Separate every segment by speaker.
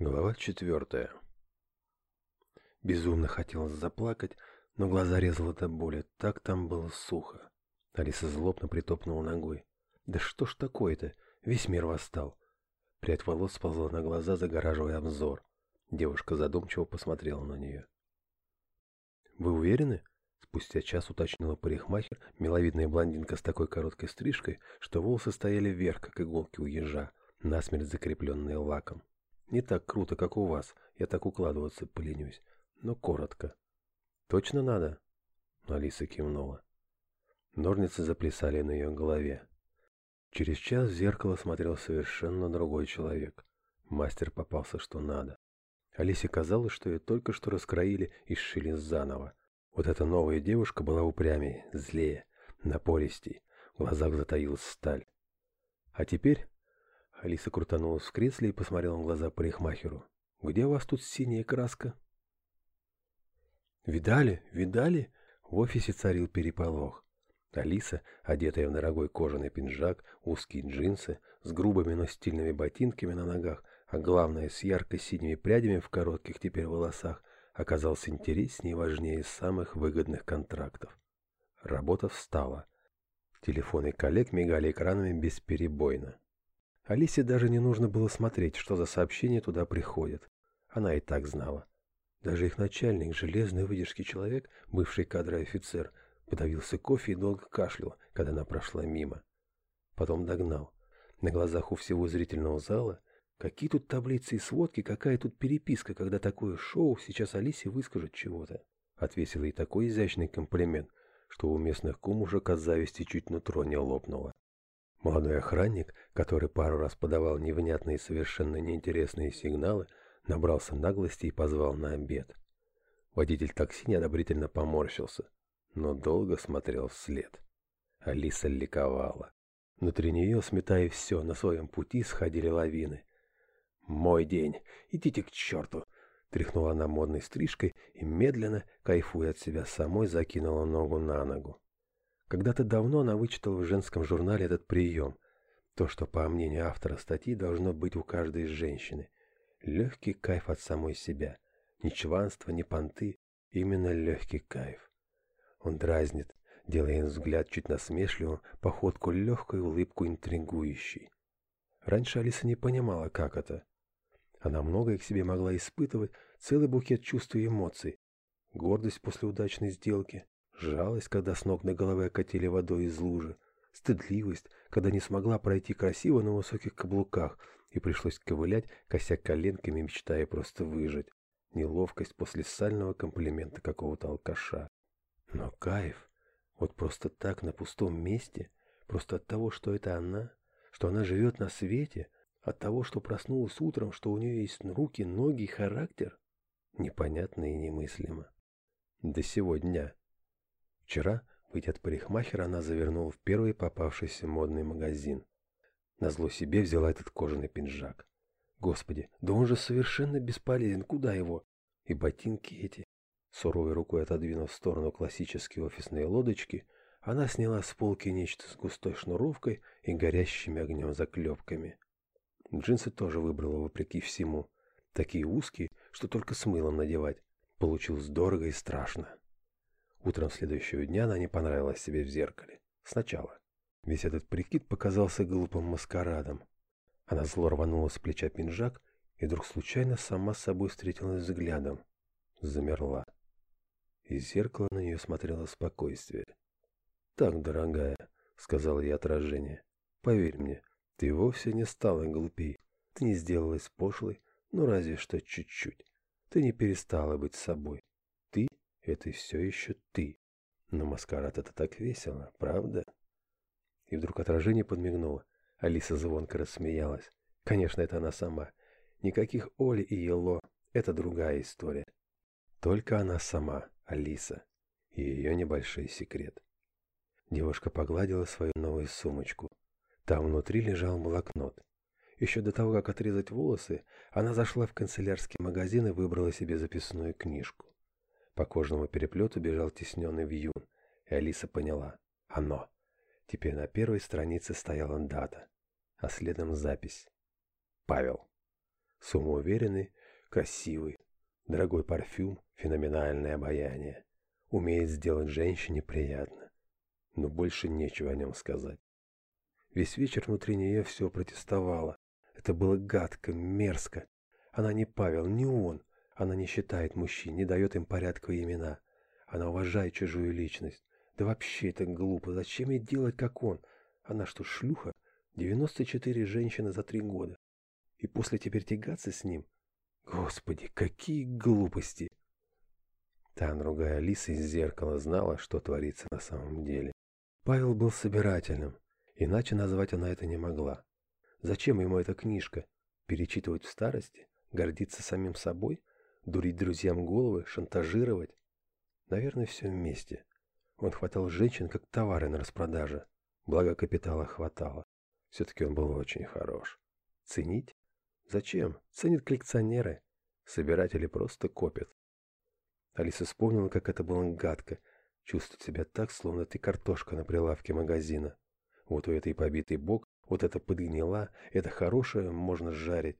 Speaker 1: Глава четвертая. Безумно хотелось заплакать, но глаза резало до боли, так там было сухо. Алиса злобно притопнула ногой. «Да что ж такое-то? Весь мир восстал!» Прядь волос сползла на глаза, загораживая обзор. Девушка задумчиво посмотрела на нее. «Вы уверены?» Спустя час уточнила парикмахер, миловидная блондинка с такой короткой стрижкой, что волосы стояли вверх, как иголки у ежа, насмерть закрепленные лаком. Не так круто, как у вас. Я так укладываться поленюсь. Но коротко. Точно надо? Ну, Алиса кивнула. Ножницы заплясали на ее голове. Через час в зеркало смотрел совершенно другой человек. Мастер попался что надо. Алисе казалось, что ее только что раскроили и сшили заново. Вот эта новая девушка была упрямее, злее, напористей. В глазах затаилась сталь. А теперь Алиса крутанулась в кресле и посмотрела на глаза парикмахеру. «Где у вас тут синяя краска?» «Видали? Видали?» В офисе царил переполох. Алиса, одетая в дорогой кожаный пинжак, узкие джинсы, с грубыми, но стильными ботинками на ногах, а главное, с ярко-синими прядями в коротких теперь волосах, оказался интереснее и важнее из самых выгодных контрактов. Работа встала. Телефоны коллег мигали экранами бесперебойно. Алисе даже не нужно было смотреть, что за сообщения туда приходят. Она и так знала. Даже их начальник, железный выдержки человек, бывший кадровый офицер, подавился кофе и долго кашлял, когда она прошла мимо. Потом догнал. На глазах у всего зрительного зала какие тут таблицы и сводки, какая тут переписка, когда такое шоу, сейчас Алисе выскажет чего-то. Отвесил ей такой изящный комплимент, что у местных кумушек от зависти чуть нутро не лопнуло. Молодой охранник, который пару раз подавал невнятные совершенно неинтересные сигналы, набрался наглости и позвал на обед. Водитель такси неодобрительно поморщился, но долго смотрел вслед. Алиса ликовала. Внутри нее, сметая все, на своем пути сходили лавины. «Мой день! Идите к черту!» Тряхнула она модной стрижкой и медленно, кайфуя от себя самой, закинула ногу на ногу. Когда-то давно она вычитала в женском журнале этот прием, то, что, по мнению автора статьи, должно быть у каждой женщины. Легкий кайф от самой себя. Ни чванства, ни понты. Именно легкий кайф. Он дразнит, делая взгляд чуть насмешливым, походку легкой, улыбку интригующей. Раньше Алиса не понимала, как это. Она многое к себе могла испытывать, целый букет чувств и эмоций. Гордость после удачной сделки, Жалость, когда с ног на голове катили водой из лужи. Стыдливость, когда не смогла пройти красиво на высоких каблуках и пришлось ковылять, кося коленками, мечтая просто выжить. Неловкость после сального комплимента какого-то алкаша. Но кайф. Вот просто так, на пустом месте, просто от того, что это она, что она живет на свете, от того, что проснулась утром, что у нее есть руки, ноги и характер, непонятно и немыслимо. До сегодня. дня. Вчера выйдя от парикмахера, она завернула в первый попавшийся модный магазин. Назло себе взяла этот кожаный пинжак. Господи, да он же совершенно бесполезен, куда его? И ботинки эти. Суровой рукой отодвинув в сторону классические офисные лодочки, она сняла с полки нечто с густой шнуровкой и горящими огнем заклепками. Джинсы тоже выбрала вопреки всему. Такие узкие, что только с мылом надевать. Получилось дорого и страшно. Утром следующего дня она не понравилась себе в зеркале. Сначала. Весь этот прикид показался глупым маскарадом. Она зло рванула с плеча пинжак и вдруг случайно сама с собой встретилась взглядом. Замерла. Из зеркала на нее смотрело спокойствие. «Так, дорогая», — сказала ей отражение, — «поверь мне, ты вовсе не стала глупей. Ты не сделалась пошлой, ну разве что чуть-чуть. Ты не перестала быть собой это все еще ты. Но маскарад это так весело, правда? И вдруг отражение подмигнуло. Алиса звонко рассмеялась. Конечно, это она сама. Никаких Оли и Ело. Это другая история. Только она сама, Алиса. И ее небольшой секрет. Девушка погладила свою новую сумочку. Там внутри лежал блокнот. Еще до того, как отрезать волосы, она зашла в канцелярский магазин и выбрала себе записную книжку. По кожному переплету бежал тесненный вьюн, и Алиса поняла – оно. Теперь на первой странице стояла дата, а следом запись. Павел. Самоуверенный, красивый, дорогой парфюм, феноменальное обаяние. Умеет сделать женщине приятно. Но больше нечего о нем сказать. Весь вечер внутри нее все протестовало. Это было гадко, мерзко. Она не Павел, не он. Она не считает мужчин, не дает им порядка имена. Она уважает чужую личность. Да вообще это глупо. Зачем ей делать, как он? Она что, шлюха? 94 женщины за три года. И после теперь тягаться с ним? Господи, какие глупости! Тан, другая Алиса из зеркала, знала, что творится на самом деле. Павел был собирательным, иначе назвать она это не могла. Зачем ему эта книжка? Перечитывать в старости? Гордиться самим собой? дурить друзьям головы, шантажировать. Наверное, все вместе. Он хватал женщин как товары на распродаже. Благо капитала хватало. Все-таки он был очень хорош. Ценить? Зачем? Ценят коллекционеры. Собиратели просто копят. Алиса вспомнила, как это было гадко. Чувствовать себя так, словно ты картошка на прилавке магазина. Вот у этой побитый бок, вот это подгнила, это хорошее можно жарить.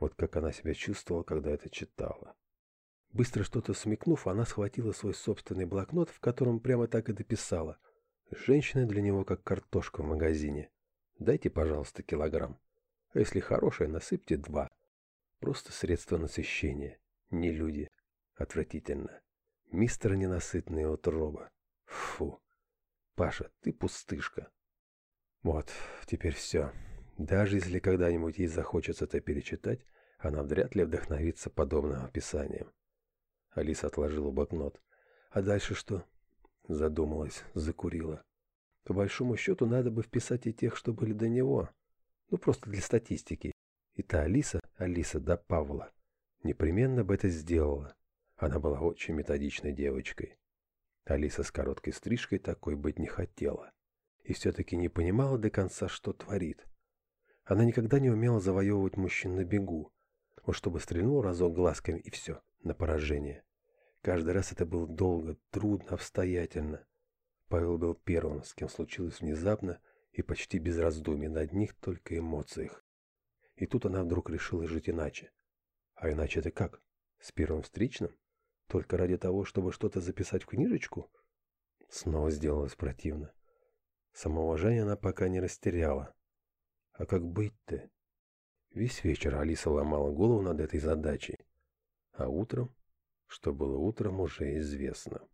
Speaker 1: Вот как она себя чувствовала, когда это читала. Быстро что-то смекнув, она схватила свой собственный блокнот, в котором прямо так и дописала. Женщина для него как картошка в магазине. Дайте, пожалуйста, килограмм. А если хорошая, насыпьте два. Просто средство насыщения. Не люди. Отвратительно. Мистер ненасытный утроба. Фу. Паша, ты пустышка. Вот, теперь все. Даже если когда-нибудь ей захочется это перечитать, она вряд ли вдохновится подобным описанием. Алиса отложила блокнот. А дальше что? Задумалась, закурила. По большому счету, надо бы вписать и тех, что были до него. Ну, просто для статистики. И та Алиса, Алиса да Павла, непременно бы это сделала. Она была очень методичной девочкой. Алиса с короткой стрижкой такой быть не хотела. И все-таки не понимала до конца, что творит. Она никогда не умела завоевывать мужчин на бегу, вот чтобы стрельнул разок глазками и все, на поражение. Каждый раз это было долго, трудно, обстоятельно. Павел был первым, с кем случилось внезапно и почти без раздумий, на одних только эмоциях. И тут она вдруг решила жить иначе. А иначе это как? С первым встречным? Только ради того, чтобы что-то записать в книжечку? Снова сделалось противно. Самоуважение она пока не растеряла. А как быть-то? Весь вечер Алиса ломала голову над этой задачей. А утром, что было утром, уже известно.